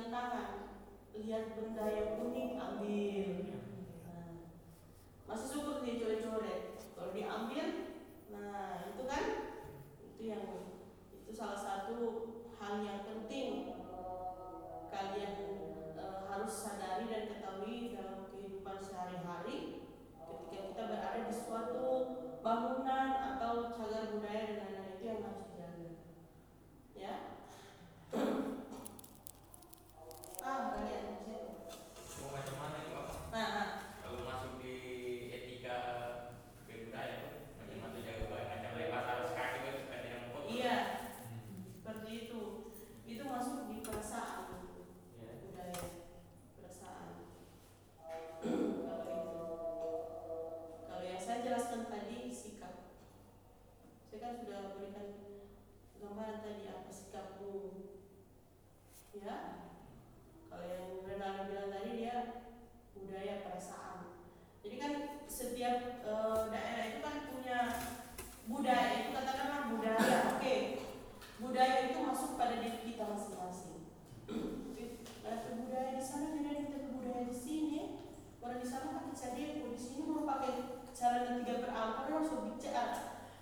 dengan tangan. Lihat benda yang unik ambil. Nah, masih syukur dia coret-coret. Kalau diambil nah itu kan itu yang itu salah satu hal yang penting. Kalian e, harus sadari dan ketahui dalam kehidupan sehari-hari ketika kita berada di suatu bangunan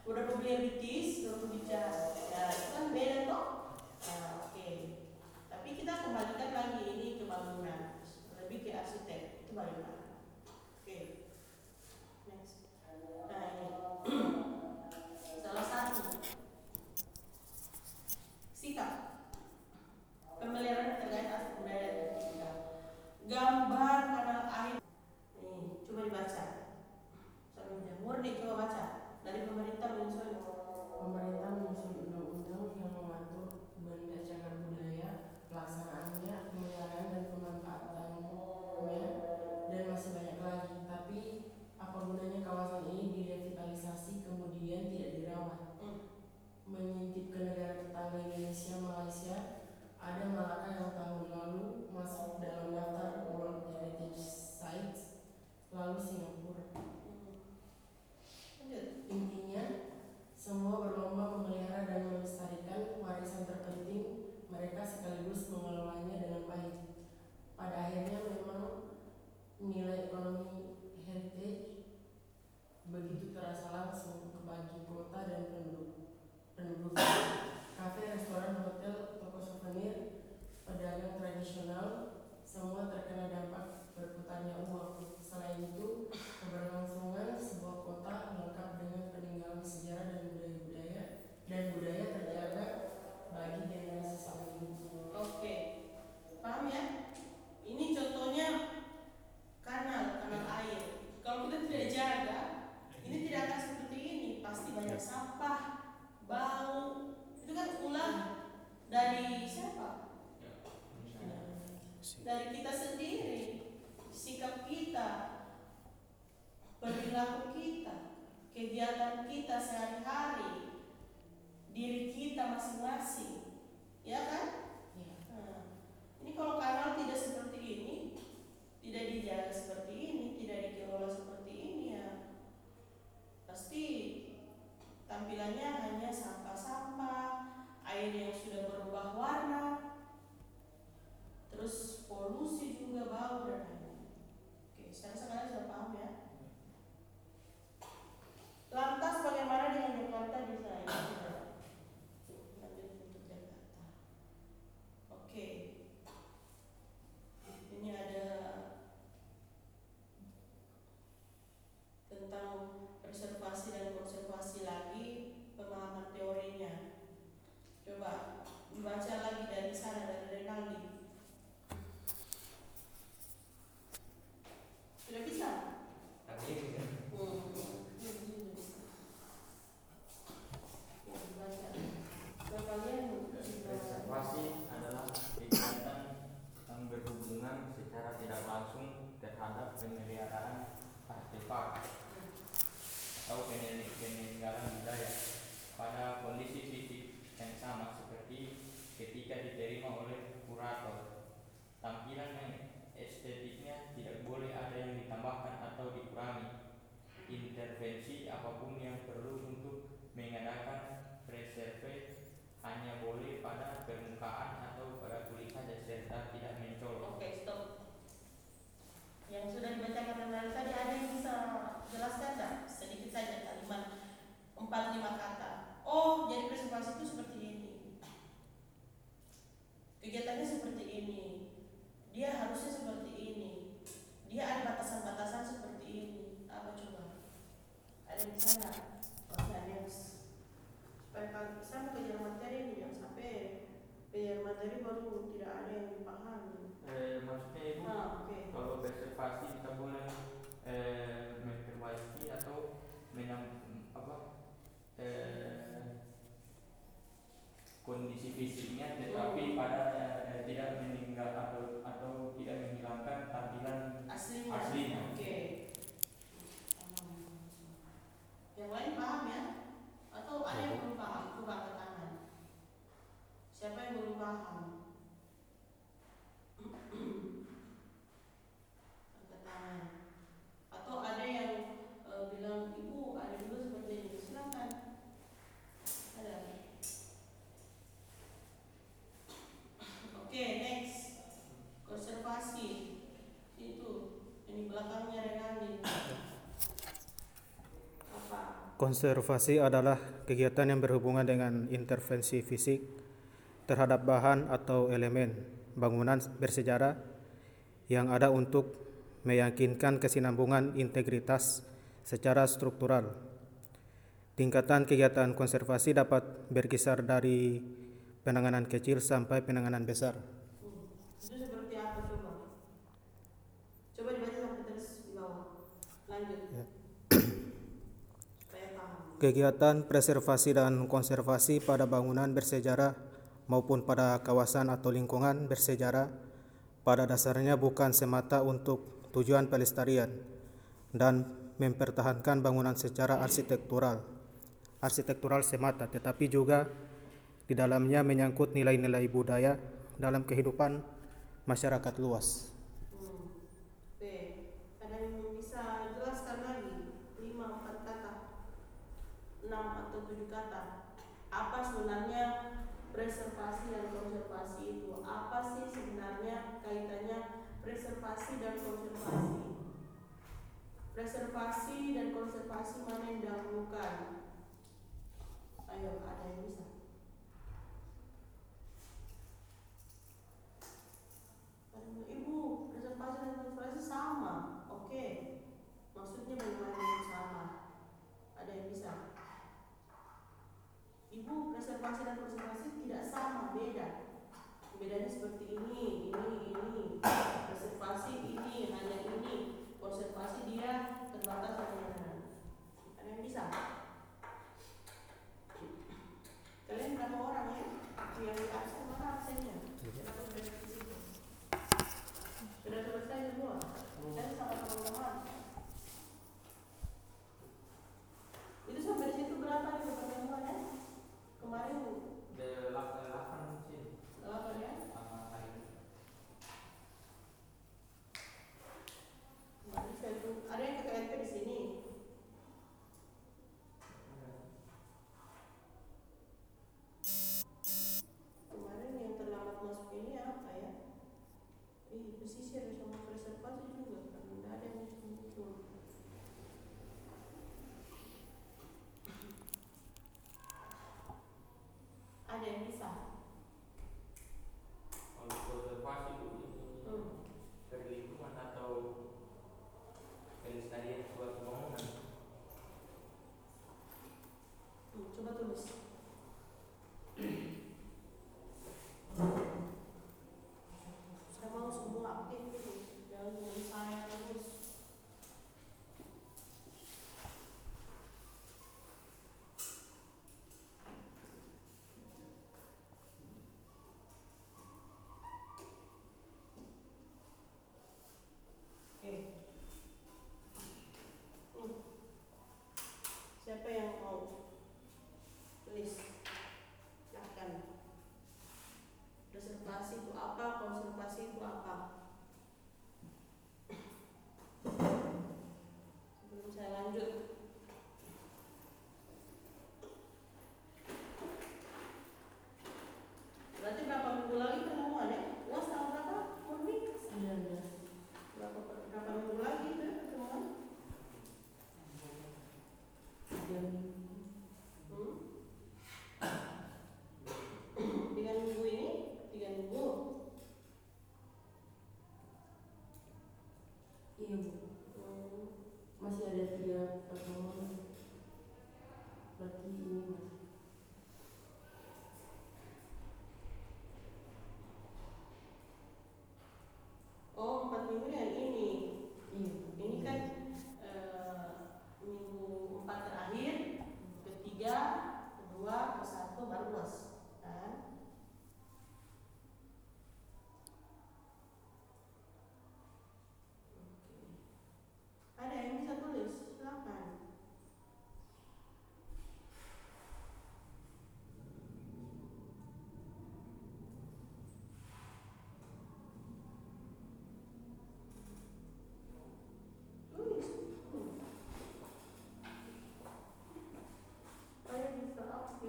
udah aku beli ritis bicara. Ya itu kan beda toh. Nah, oke. Okay. tapi kita kembalikan lagi ini ke bangunan lebih ke arsitek. Itu bagaimana? empat lima kata. Oh jadi presentasi itu seperti Konservasi adalah kegiatan yang berhubungan dengan intervensi fisik terhadap bahan atau elemen bangunan bersejarah yang ada untuk meyakinkan kesinambungan integritas secara struktural. Tingkatan kegiatan konservasi dapat berkisar dari penanganan kecil sampai penanganan besar. Hmm. Itu seperti apa coba? Coba dibaca sampai terus di bawah. Lanjut. Ya. Supaya paham. Kegiatan preservasi dan konservasi pada bangunan bersejarah maupun pada kawasan atau lingkungan bersejarah pada dasarnya bukan semata untuk tujuan pelestarian dan mempertahankan bangunan secara arsitektural. Arsitektural semata, tetapi juga di dalamnya menyangkut nilai-nilai budaya dalam kehidupan masyarakat luas. Hmm. Oke. Ada yang bisa jelaskan lagi? Lima empat kata. Enam atau tujuh kata. Apa sebenarnya preservasi dan konservasi itu? Apa sih sebenarnya kaitannya preservasi dan konservasi? Preservasi dan konservasi mana yang didahulukan? Ayo? Ada yang bilang, Ibu, preservasi dan konservasi sama. Oke. Maksudnya bagaimana itu sama? Ada yang bisa? Ibu, preservasi dan konservasi tidak sama, beda. Bedanya seperti ini, ini, ini. Preservasi ini, hanya ini. Konservasi dia terbatas hanya Ada yang bisa? Kalian berapa orang ya? Yang di absen mana absennya? Kenapa sudah di situ? Sudah selesai semua? Dan sama teman-teman. Itu sampai situ berapa nih pertemuannya? Kemarin delapan delapan sih delapan ya? sama hari ini. Kemarin saya tuh- ada yang KKNP di sini. Kemarin yang terlambat masuk ini apa ya? Ih, pesisir sama preservasi juga kan tidak ada yang muncul. Ada yang bisa?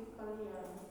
italiano.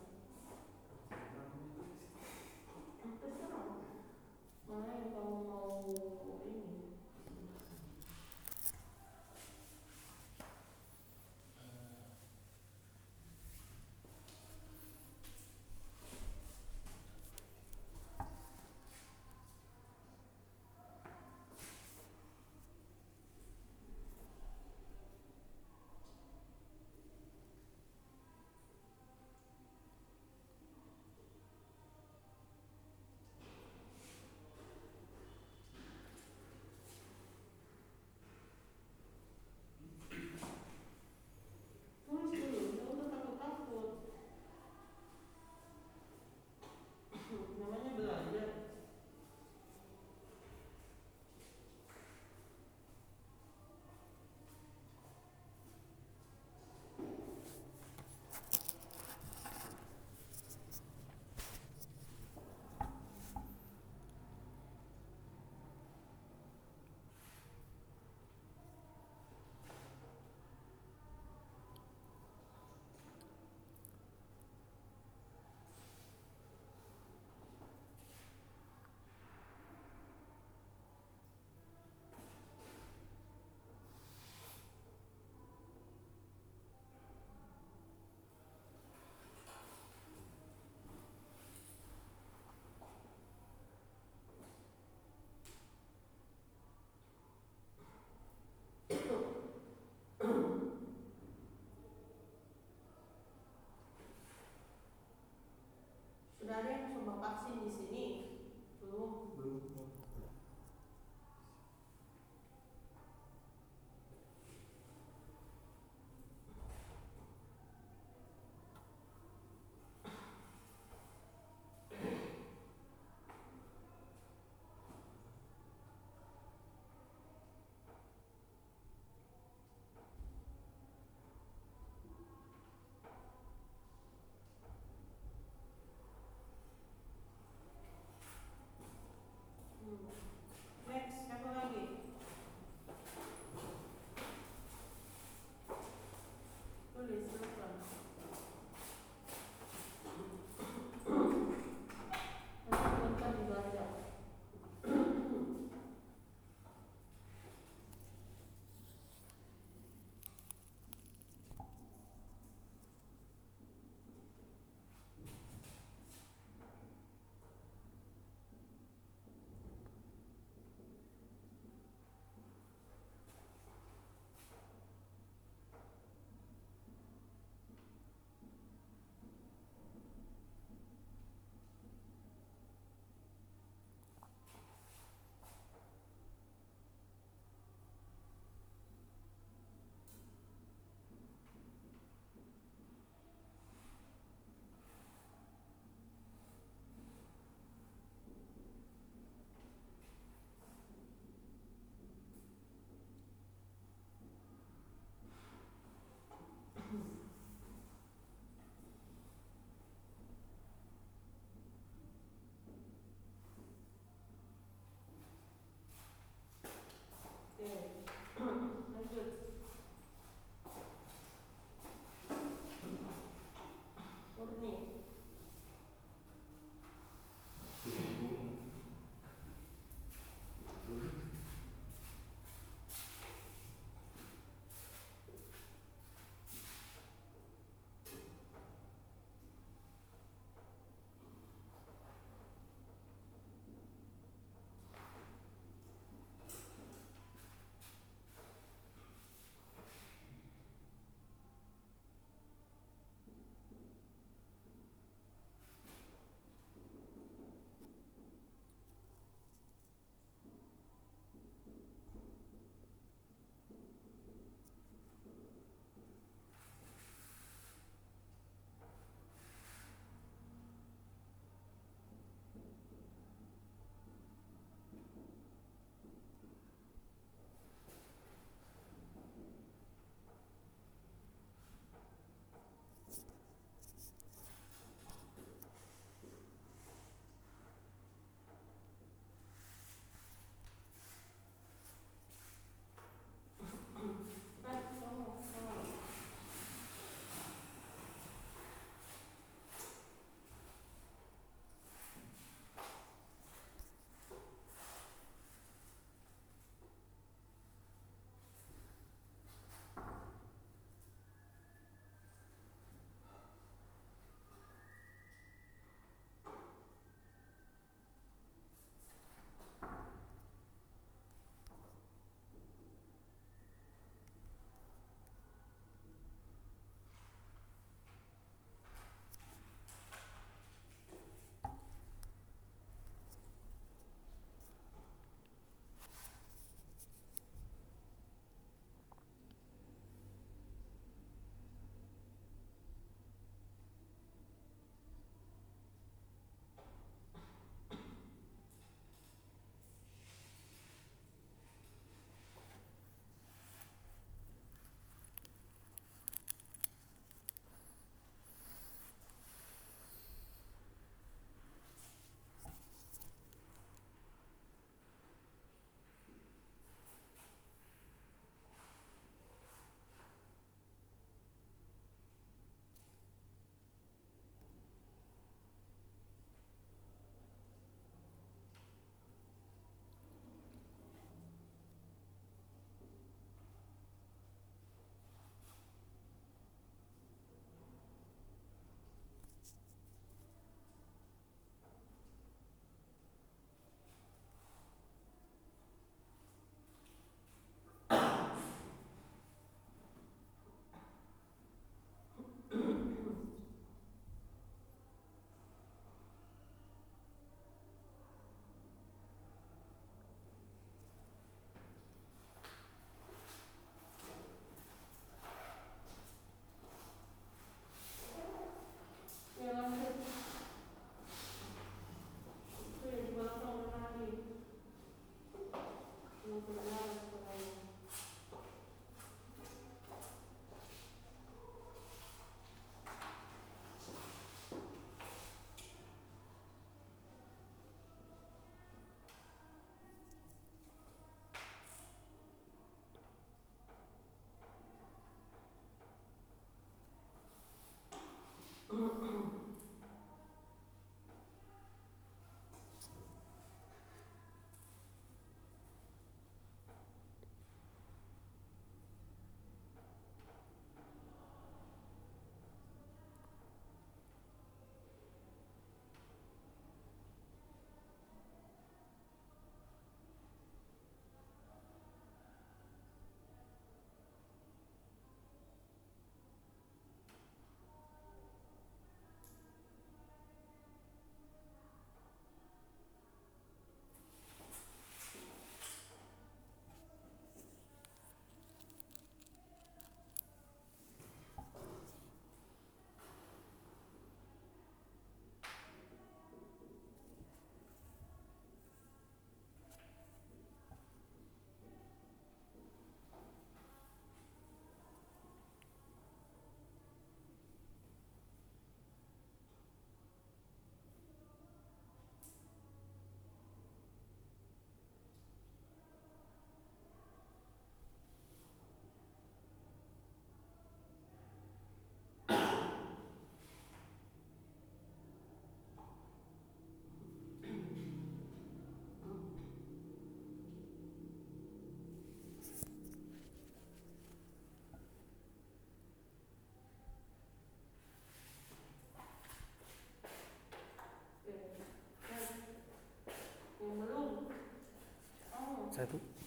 Satu. Yang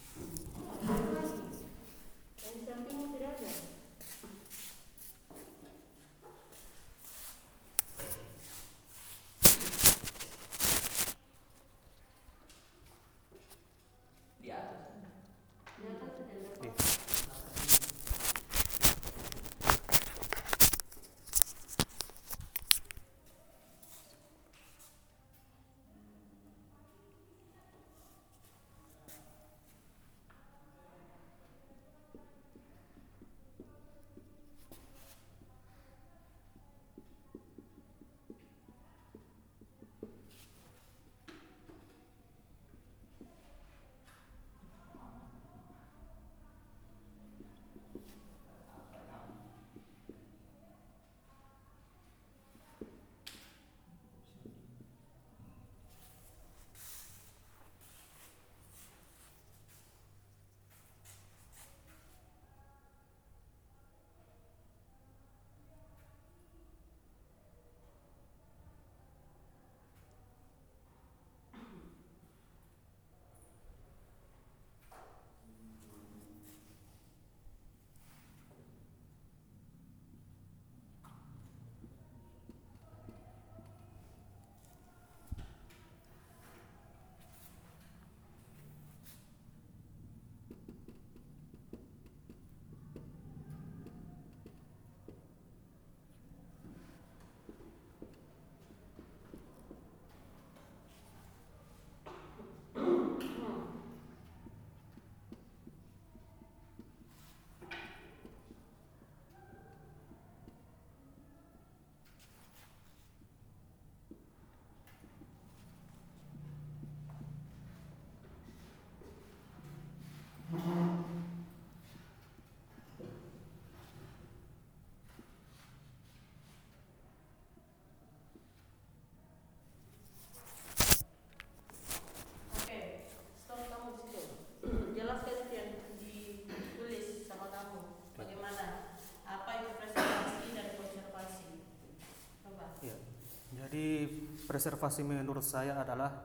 preservasi menurut saya adalah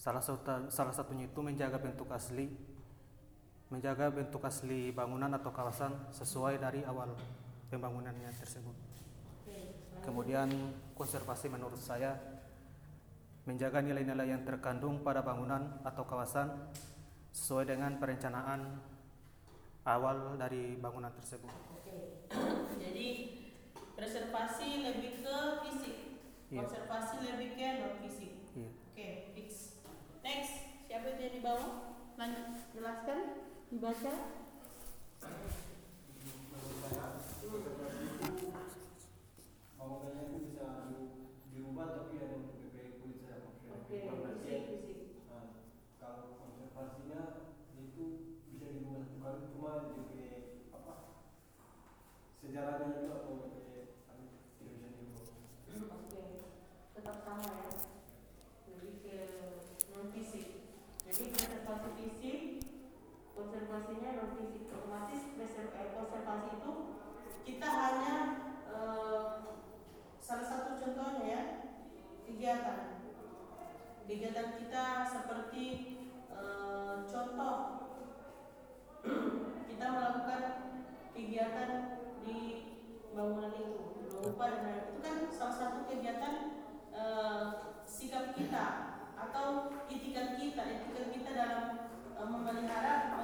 salah satu salah satunya itu menjaga bentuk asli menjaga bentuk asli bangunan atau kawasan sesuai dari awal pembangunannya tersebut. Kemudian konservasi menurut saya menjaga nilai-nilai yang terkandung pada bangunan atau kawasan sesuai dengan perencanaan awal dari bangunan tersebut. Oke. Jadi preservasi lebih ke fisik, Iya. konservasi lebih ke non fisik. Iya. Oke, fix. Next, siapa itu yang di bawah? Lanjut, jelaskan, dibaca. bangunannya itu bisa di- dirubah tapi ada untuk PP kulit saja maksudnya. Oke, Bukan berarti fisik, fisik. Nah, kalau konservasinya itu bisa dirubah satu kali cuma DP apa sejarahnya itu atau DP anu, tidak bisa dirubah. Oke, sama ya. Lebih ke non fisik. Jadi konservasi fisik, konservasinya non fisik. Otomatis eh, konservasi itu kita hanya eh, salah satu contohnya ya kegiatan. Kegiatan kita seperti eh, contoh kita melakukan kegiatan di bangunan itu berupa dan itu kan salah satu kegiatan eh, sikap kita atau itikat kita itikat kita dalam eh, memelihara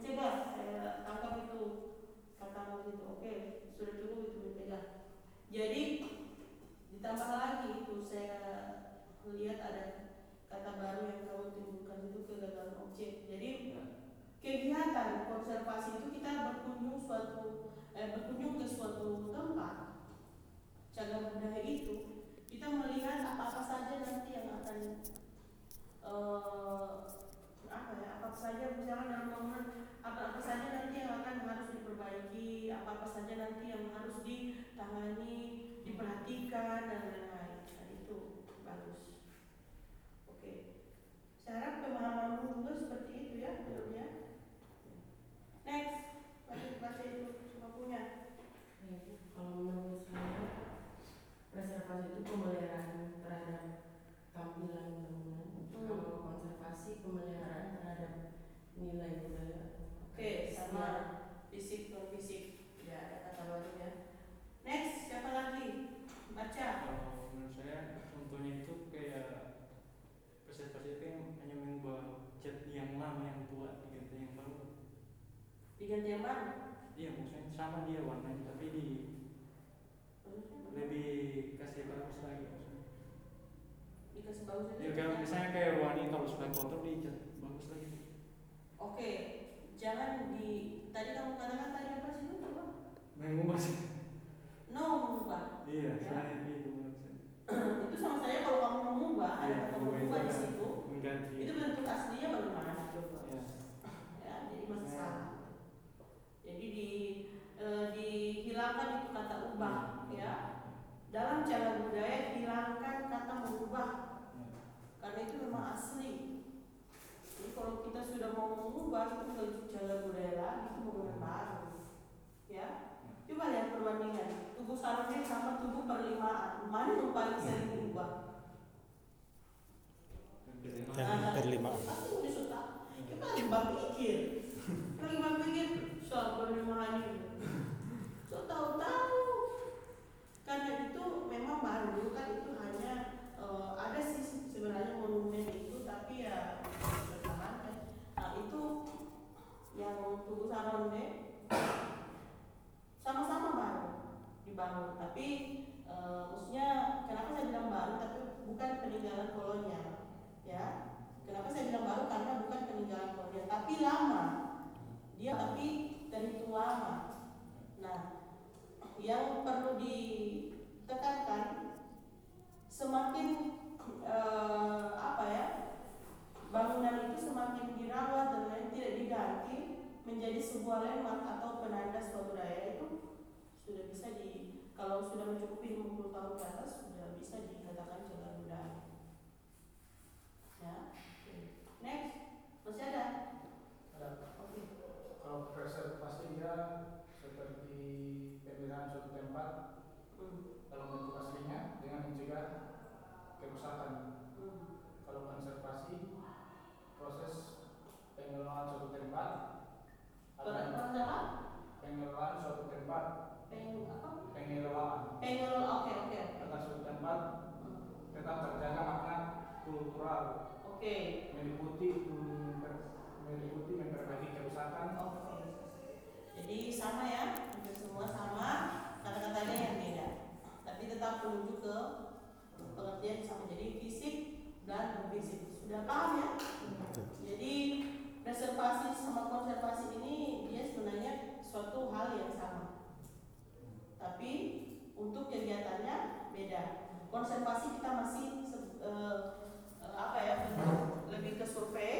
mencegah saya tangkap itu kata begitu oke sudah cukup itu mencegah. Jadi ditambah lagi itu saya lihat ada kata baru yang kamu timbulkan itu kegagalan objek. Jadi ya. kegiatan konservasi itu kita berkunjung suatu eh, berkunjung ke suatu tempat cagar budaya itu kita melihat apa apa saja nanti yang akan eh, apa ya apa saja misalnya yang bangunan apa apa saja nanti yang akan harus diperbaiki apa apa saja nanti yang harus ditangani diperhatikan dan lain-lain dan itu bagus oke saya harap pemahaman juga seperti itu ya ya next baca itu semua punya Kalau menurut saya preservasi itu pemeliharaan terhadap tampilan bangunan. Hmm. Kalau konservasi pemeliharaan terhadap nilai budaya. Oke, sama fisik non fisik. Ya, ada kata baru ya. Next, siapa lagi? Baca. Kalau menurut saya contohnya itu kayak preservasi itu yang hanya mengubah cat yang lama yang tua diganti yang baru. Diganti yang baru. Iya maksudnya sama dia warnanya tapi di lebih kasih bagus lagi maksudnya. Dikasih bagus aja. Ya kayak misalnya kayak ruang ini kalau sudah kotor dicat bagus lagi. Oke, jangan di tadi kamu katakan tadi apa sih itu coba? Mengubah sih. No mengubah. Iya, Ya. saya itu itu sama saya kalau kamu mengubah, ada Iya, kata mengubah di kan situ. Mengganti. Itu bentuk aslinya bagaimana coba? Ya. ya jadi masih salah jadi di eh, dihilangkan itu kata ubah ya dalam cara budaya hilangkan kata mengubah karena itu memang asli kalau kita sudah mau mengubah itu bukan cara budaya lagi itu bangunan baru ya. Coba lihat perbandingan tubuh sarungnya sama tubuh perlimaan mana yang paling sering diubah? Yang berlima. pasti udah suka kita lagi bang pikir. Lagi bang pikir siapa lima ini. So tahu-tahu. Karena itu memang baru kan itu hanya eh, ada sih sebenarnya monumen itu itu yang tugu Saronde sama-sama baru dibangun tapi eh, maksudnya kenapa saya bilang baru? Tapi bukan peninggalan kolonial ya. Kenapa saya bilang baru? Karena bukan peninggalan kolonial tapi lama. Dia tapi terhitung lama. Nah yang perlu ditekankan semakin eh, apa ya bangunan itu semakin dirawat dan lain tidak diganti menjadi sebuah landmark atau penanda suatu daerah itu sudah bisa di kalau sudah mencukupi 50 tahun ke atas sudah bisa dikatakan cagar budaya ya oke. next masih ada Ada. oke Kalau preservasi dia seperti pemeliharaan suatu tempat Hmm, dalam bentuk aslinya dengan mencegah kerusakan. hmm. Kalau konservasi proses pengelolaan suatu tempat pengelolaan suatu tempat. Peng apa? Pengelolaan. Pengelola oke oke. Suatu tempat tetap terjaga makna kultural. Oke. Meliputi memper- meliputi memperbaiki kerusakan. Oke. Jadi sama ya hampir semua sama. Kata-katanya yang beda. Tapi tetap menuju ke pengertian sama. Jadi fisik dan non fisik sudah paham ya? Jadi reservasi sama konservasi ini dia sebenarnya suatu hal yang sama. Tapi untuk kegiatannya beda. Konservasi kita masih eh, eh, apa ya lebih ke survei.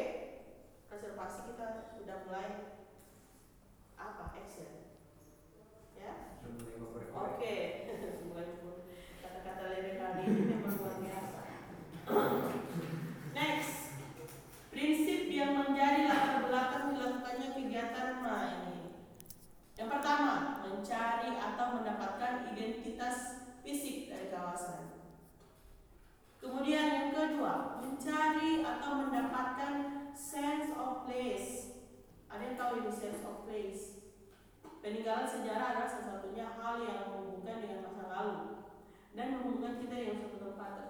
Reservasi kita sudah mulai apa action. Ya? Oke. Mulai kata-kata ini. biasa next. Prinsip yang menjadi latar belakang dilakukannya kegiatan ini yang pertama mencari atau mendapatkan identitas fisik dari kawasan. Kemudian yang kedua mencari atau mendapatkan sense of place. Ada yang tahu ini sense of place? Peninggalan sejarah adalah salah satunya hal yang menghubungkan dengan masa lalu dan menghubungkan kita dengan suatu tempat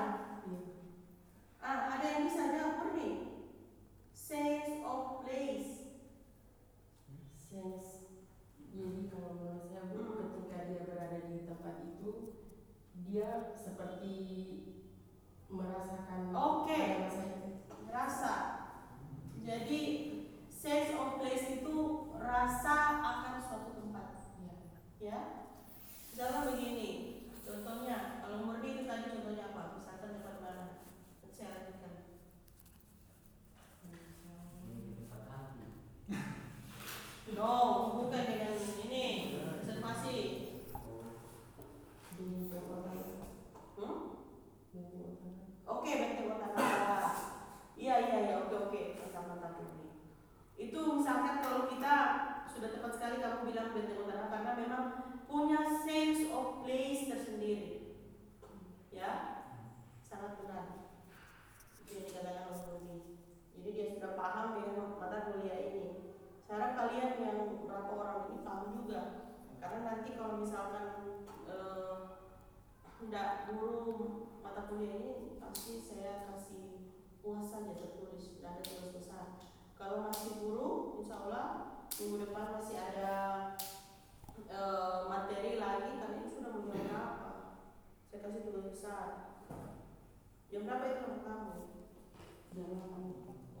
dia seperti merasakan Oke. itu Rasa. Jadi sense of place itu rasa akan suatu tempat. ya Ya. Misalkan begini, contohnya kalau murni itu tadi contohnya apa? Misalkan tempat mana? Nanti Saya lanjutkan. tempat hati No, bukan dengan ini observasi. di kota Hmm? di kota Oke, benteng kota Nagara. Iya, iya, iya, oke, oke. Mantap-mantap ini. Itu misalkan kalau kita sudah tepat sekali bilang benteng Nagara karena memang punya sense of place tersendiri. Ya, sangat benar. Itu yang dikatakan oleh Rumi. Jadi dia sudah paham dengan mata kuliah ini. Sekarang kalian yang berapa orang ini tahu juga. Karena nanti kalau misalkan eh, tidak guru mata kuliah ini pasti saya kasih uas saja tertulis tidak ada tugas besar kalau masih guru insya Allah minggu depan masih ada eh, materi lagi kalian sudah mau jam berapa saya kasih tugas besar. Jam berapa itu untuk kamu? Jangan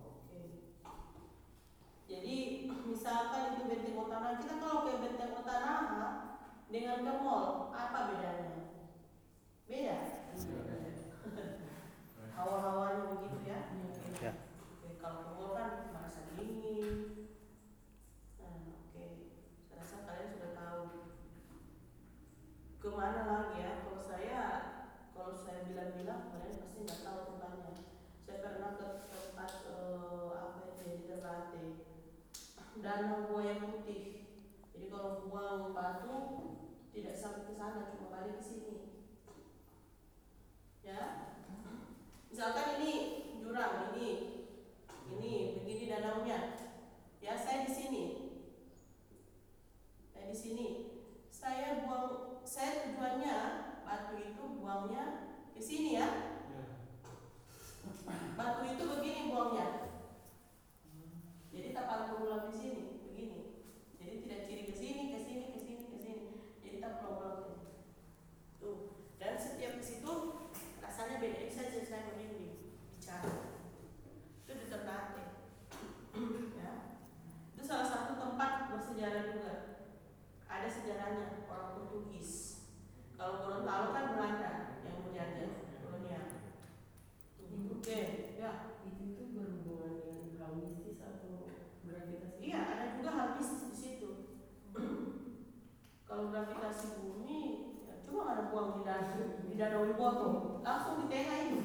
oke. Jadi misalkan itu benteng utara kita kalau ke benteng utara dengan ke mall apa bedanya? Beda? Hawa-hawanya begitu ya? Ya. Oke, kalau ke mall kan merasa dingin nah oke saya rasa kalian sudah tahu ke mana lagi ya? Kalau saya kalau saya bilang-bilang kalian pasti nggak tahu tempatnya. Saya pernah ke tempat eh, apa itu ya, di Ternate danau buaya putih. Jadi kalau buang batu tidak sampai ke sana cuma balik ke sini. Ya? Misalkan ini jurang ini ini begini danaunya ya saya di sini. Saya di sini saya buang saya tujuannya batu itu buangnya ke sini ya. Batu itu begini buangnya. Jadi tak perlu pulang di sini begini. Jadi tidak ciri ke sini ke sini ke sini ke sini. Jadi tak pulang-pulang ke tuh. Dan setiap ke situ rasanya beda. Ini saya merinding bicara. Itu di ya. Itu salah satu tempat bersejarah juga. Ada sejarahnya orang Portugis. Kalau Gorontalo kan Belanda yang menjajah kolonial oke ya itu itu berhubungan dengan hal mistis atau gravitasi Iya, ada juga hal mistis di situ. Kalau gravitasi bumi, ya cuma ada buang di danau, di danau Wiboto, langsung di tengah ini.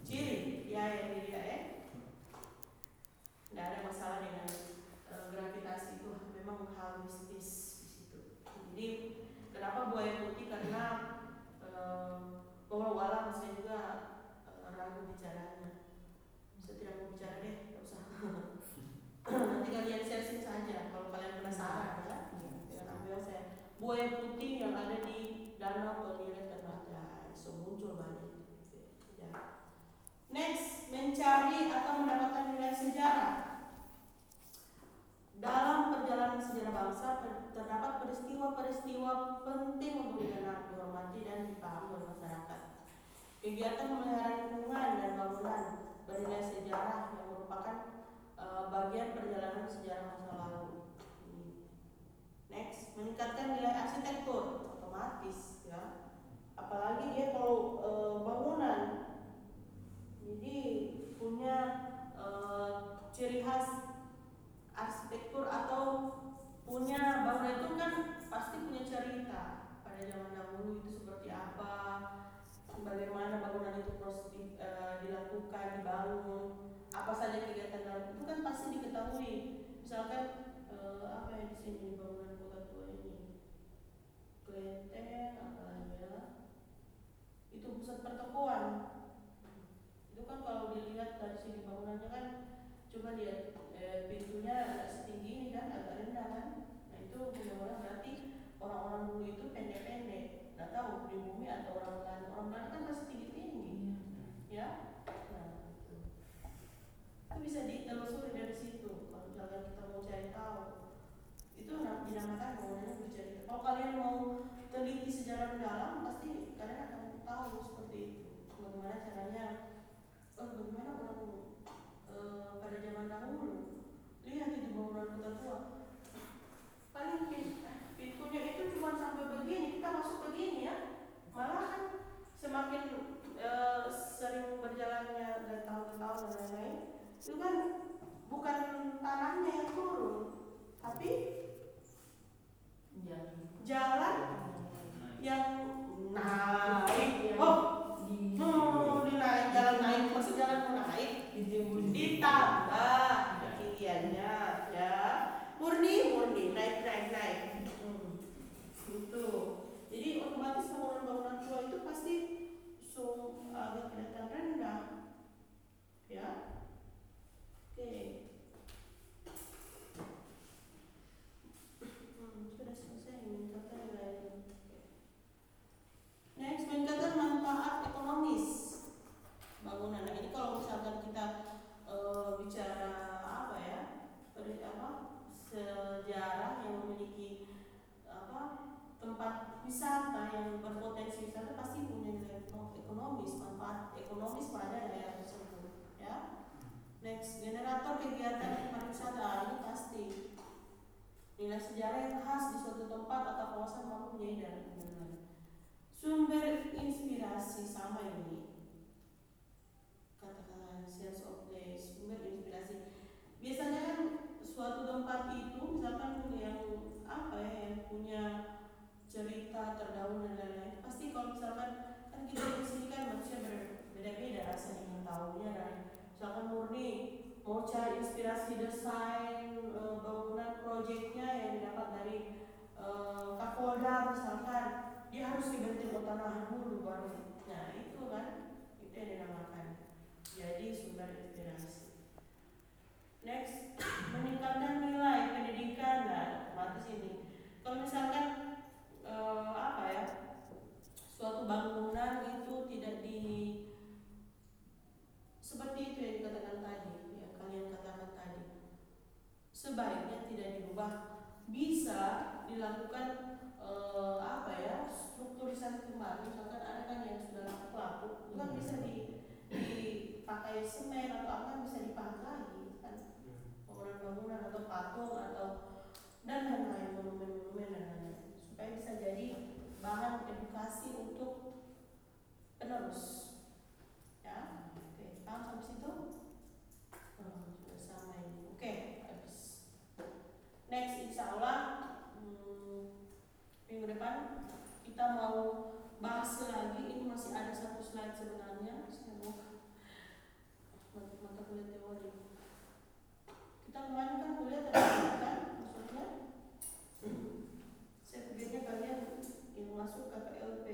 Ciri, ya ya ya ya. Tidak ada masalah dengan eh, gravitasi itu, memang hal mistis di situ. Jadi kenapa buaya putih? Karena eh, walau walau saya juga eh, ragu bicaranya. Saya tidak mau bicara deh, nggak usah. nanti kalian searching saja kalau kalian penasaran ya dengan apa yang saya buaya putih yang ada di danau Penire Ternate so muncul banyak ya. next mencari atau mendapatkan nilai sejarah dalam perjalanan sejarah bangsa ter- terdapat peristiwa-peristiwa penting untuk dikenal, dihormati dan dipahami oleh masyarakat. Kegiatan memelihara lingkungan dan bangunan bernilai sejarah yang merupakan eh, bagian perjalanan sejarah meningkatkan nilai arsitektur otomatis ya. Apalagi dia kalau eh, bangunan, jadi punya eh, ciri khas arsitektur atau punya bangunan itu kan pasti punya cerita pada zaman dahulu itu seperti apa, bagaimana bangunan itu proses di- eh, dilakukan, dibangun, apa saja kegiatan dalam itu kan pasti diketahui. Misalkan eh, apa yang di sini bangunan kelenteng, ya? Itu pusat pertokoan. Itu kan kalau dilihat dari segi bangunannya kan coba lihat eh, pintunya agak setinggi ini kan agak rendah kan. Nah itu mudah-mudahan berarti orang-orang dulu itu pendek-pendek. Nggak tahu pribumi atau orang Belanda orang Belanda kan masih tinggi tinggi ya nah itu itu bisa ditelusuri dari situ kalau misalkan kita mau cari tahu itu na- dinamakan bangunannya bercerita kalau kalian mau teliti sejarah mendalam pasti kalian akan tahu seperti itu bagaimana caranya oh bagaimana orang eh, pada zaman dahulu? Lihat itu bangunan kota tua. Paling pin- pintunya itu cuma sampai begini kita masuk begini ya. Malahan semakin eh, sering berjalannya dan tahun-tahun dan lain-lain itu kan bukan tanahnya yang turun tapi jalan. yang naik. Yang oh di hmm, di naik jalan naik masuk jalan mau naik ditambah. Ketinggiannya ya murni murni naik naik naik. Hmm. itu jadi otomatis bangunan-bangunan tua itu pasti so agak kelihatan rendah. Ya. Oke. hmm, sudah selesai meningkatkan nilai next meningkatkan manfaat ekonomis bangunan nah ini kalau misalkan kita eh, bicara apa ya ber- apa sejarah yang memiliki apa tempat wisata yang berpotensi wisata pasti punya nilai eko- ekonomis manfaat ekonomis pada daerah tersebut ya next generator kegiatan pariwisata ini pasti nilai sejarah yang khas di suatu tempat atau kawasan mampu menjadi daerah kunjungan sumber inspirasi sama ini katakan sense of place sumber inspirasi biasanya kan suatu tempat itu misalkan yang apa ya yang punya cerita terdahulu dan lain-lain pasti kalau misalkan kan kita di sini kan manusia berbeda-beda rasa ingin tahunya dan misalkan murni mau cari inspirasi desain eh, bangunan proyeknya yang didapat dari eh, Kapolda misalkan dia harus ke Benteng Utara dulu baru nah itu kan itu yang dinamakan jadi sumber inspirasi next meningkatkan nilai pendidikan nah otomatis ini kalau misalkan eh, apa ya suatu bangunan itu tidak di seperti itu yang dikatakan tadi yang kalian katakan tadi sebaiknya tidak dirubah. Bisa dilakukan eh, apa ya strukturisasi kembali misalkan ada kan yang sudah laku-laku itu kan bisa di dipakai semen atau apa bisa dipakai kan? Bangunan-bangunan atau patung atau dan lain-lain monumen-monumen dan lain-lain. Supaya bisa jadi bahan edukasi untuk penerus. Ya oke sampai situ oh, sudah sama ini oke habis next insya Allah hmm, minggu depan kita mau bahas lagi ini masih ada satu slide sebenarnya saya mau mata, kuliah teori. Kita kemarin kan kuliah tadi kan maksudnya? Saya pikirnya kalian yang masuk KPLP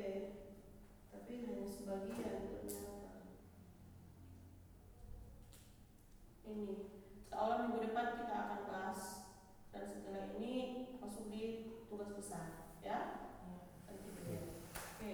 tapi hanya sebagian ternyata. Ini seolah minggu depan kita akan bahas dan setelah ini masuk di tugas besar ya nanti ya. oke